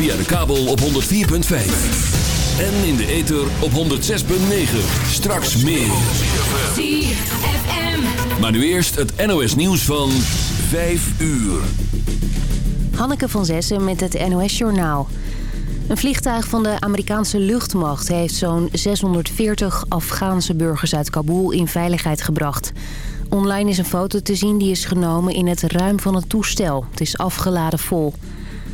Via de kabel op 104.5. En in de ether op 106.9. Straks meer. Maar nu eerst het NOS nieuws van 5 uur. Hanneke van Zessen met het NOS Journaal. Een vliegtuig van de Amerikaanse luchtmacht heeft zo'n 640 Afghaanse burgers uit Kabul in veiligheid gebracht. Online is een foto te zien die is genomen in het ruim van het toestel. Het is afgeladen vol.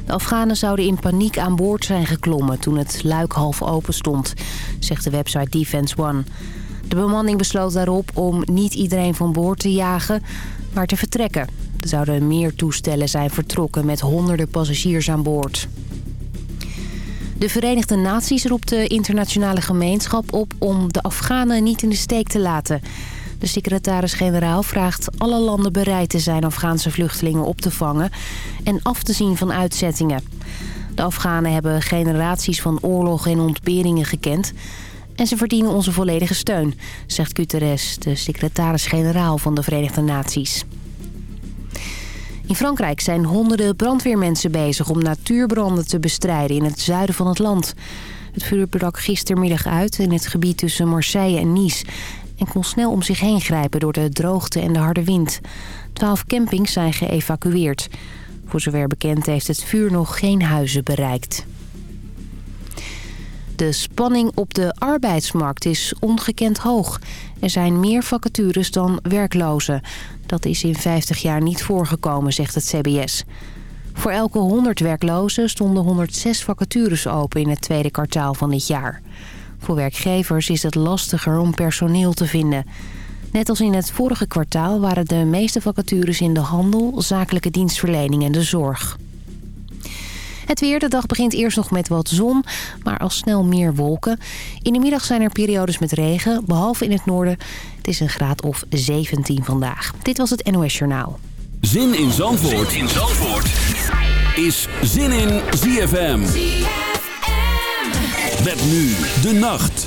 De Afghanen zouden in paniek aan boord zijn geklommen toen het luik half open stond, zegt de website Defense One. De bemanning besloot daarop om niet iedereen van boord te jagen, maar te vertrekken. Er zouden meer toestellen zijn vertrokken met honderden passagiers aan boord. De Verenigde Naties roept de internationale gemeenschap op om de Afghanen niet in de steek te laten. De secretaris-generaal vraagt alle landen bereid te zijn Afghaanse vluchtelingen op te vangen en af te zien van uitzettingen. De Afghanen hebben generaties van oorlog en ontberingen gekend en ze verdienen onze volledige steun, zegt Guterres, de secretaris-generaal van de Verenigde Naties. In Frankrijk zijn honderden brandweermensen bezig om natuurbranden te bestrijden in het zuiden van het land. Het vuur brak gistermiddag uit in het gebied tussen Marseille en Nice... en kon snel om zich heen grijpen door de droogte en de harde wind. Twaalf campings zijn geëvacueerd. Voor zover bekend heeft het vuur nog geen huizen bereikt. De spanning op de arbeidsmarkt is ongekend hoog. Er zijn meer vacatures dan werklozen. Dat is in 50 jaar niet voorgekomen, zegt het CBS. Voor elke 100 werklozen stonden 106 vacatures open in het tweede kwartaal van dit jaar. Voor werkgevers is het lastiger om personeel te vinden. Net als in het vorige kwartaal waren de meeste vacatures in de handel, zakelijke dienstverlening en de zorg. Het weer, de dag begint eerst nog met wat zon, maar al snel meer wolken. In de middag zijn er periodes met regen, behalve in het noorden. Het is een graad of 17 vandaag. Dit was het NOS Journaal. Zin in Zandvoort, zin in Zandvoort. is Zin in ZFM. Met nu de nacht.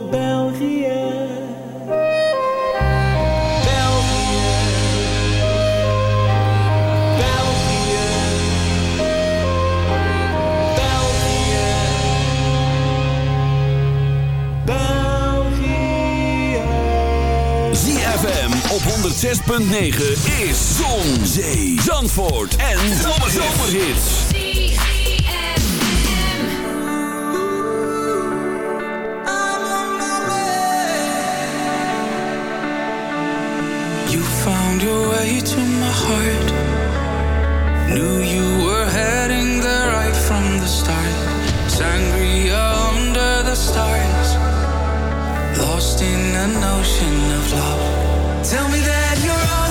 106.9 is Zon, Zee, Zandvoort en Zomerhits. You found your way to my heart. Knew you were heading there right from the start. Sangria under the stars. Lost in an ocean of love. Tell me that you're all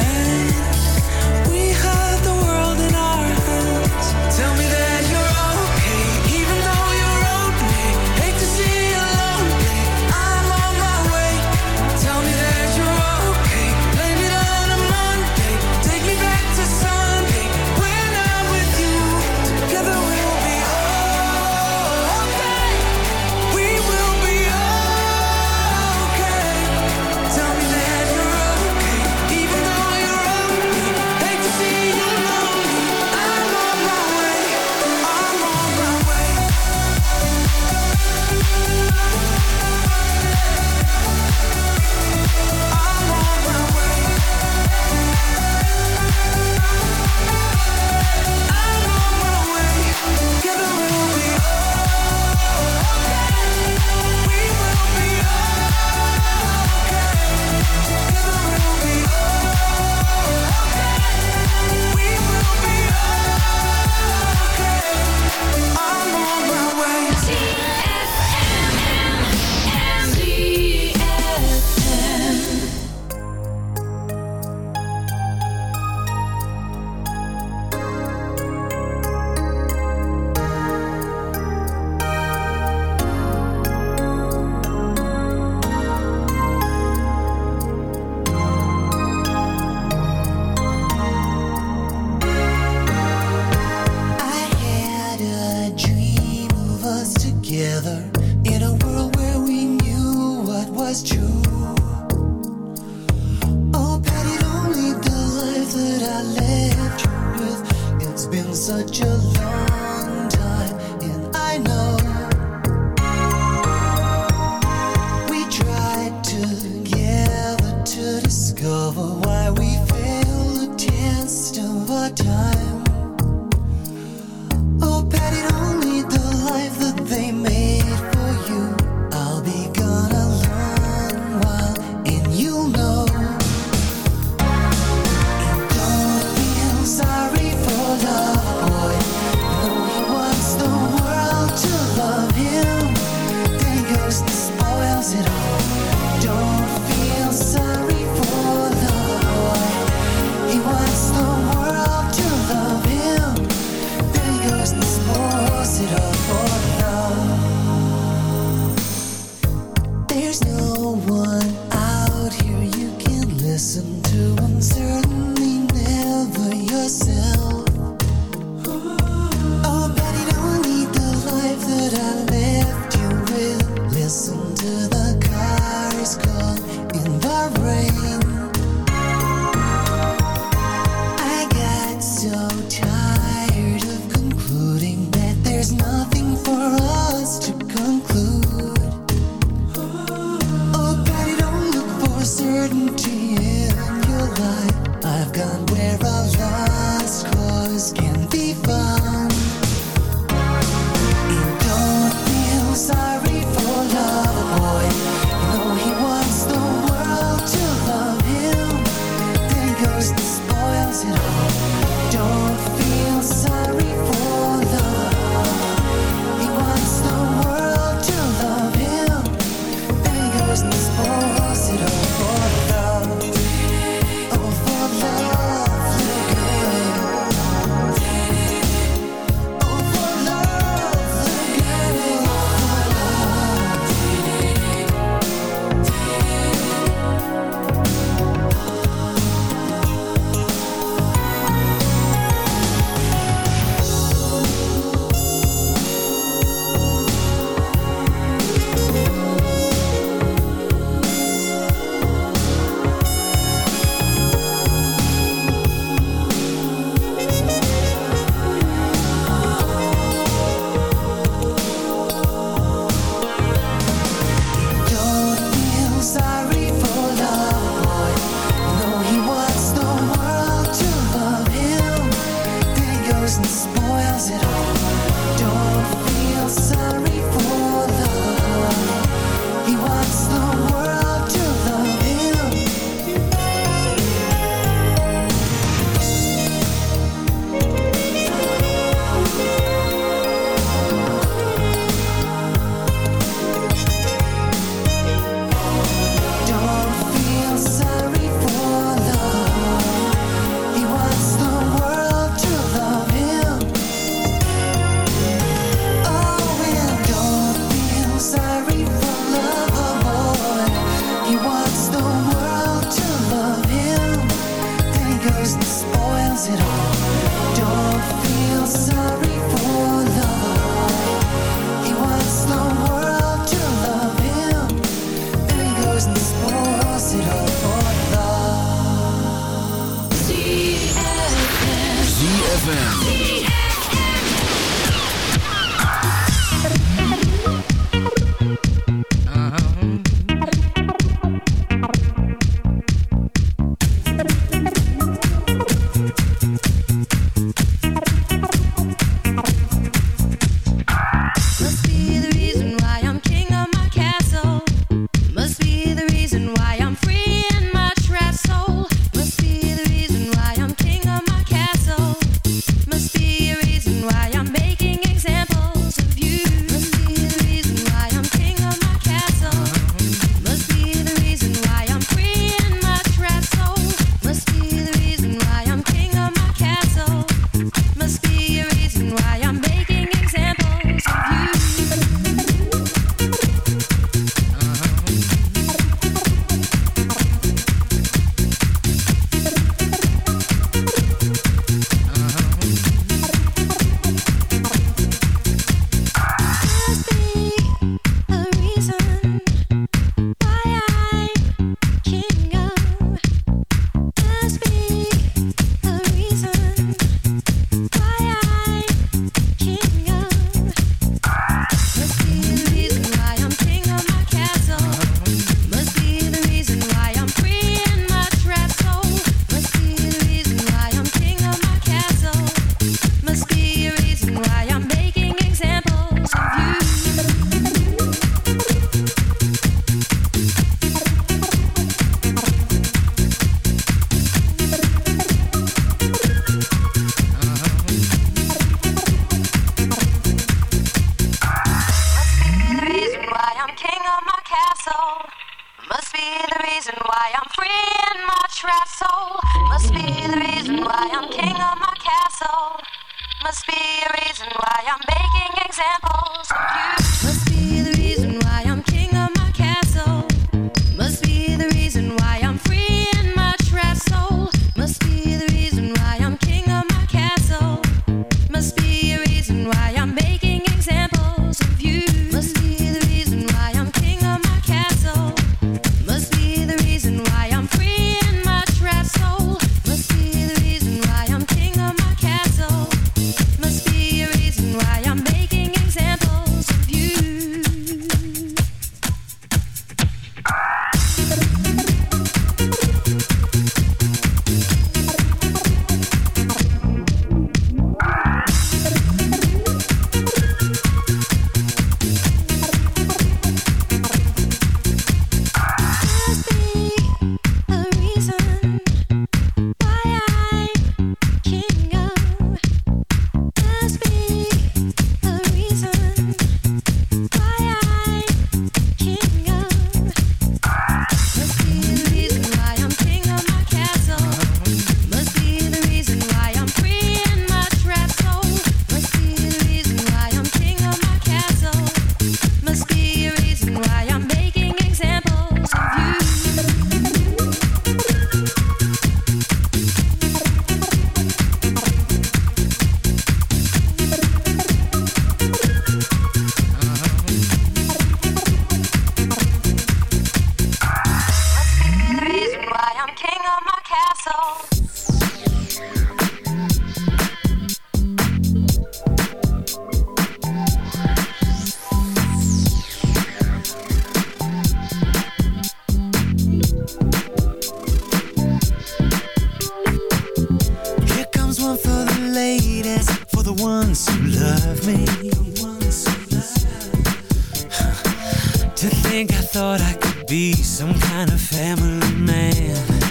be some kind of family man.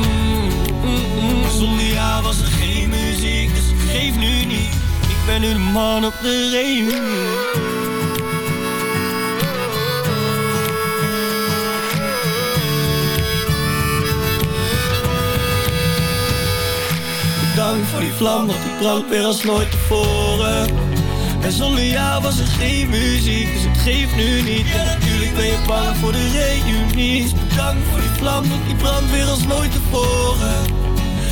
Zonder jou was er geen muziek, dus geef nu niet. Ik ben nu de man op de reunie. Dank voor die vlam, want die brandt weer als nooit tevoren. En zonder jou was er geen muziek, dus het geeft nu niet. En natuurlijk ben je bang voor de reunie. Bedankt voor die vlam, want die brandt weer als nooit tevoren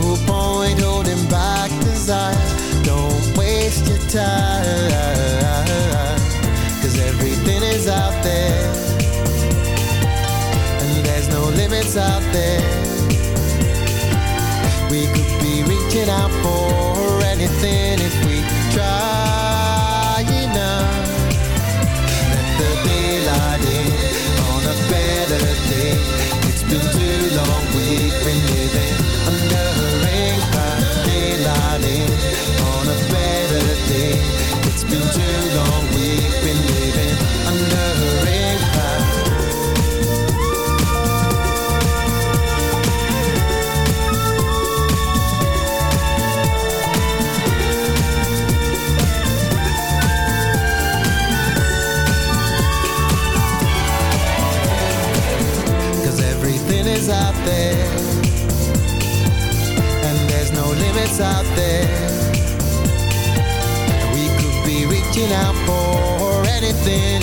no point holding back desire. Don't waste your time. Cause everything is out there. And there's no limits out there. We could be reaching out for us out there. We could be reaching out for anything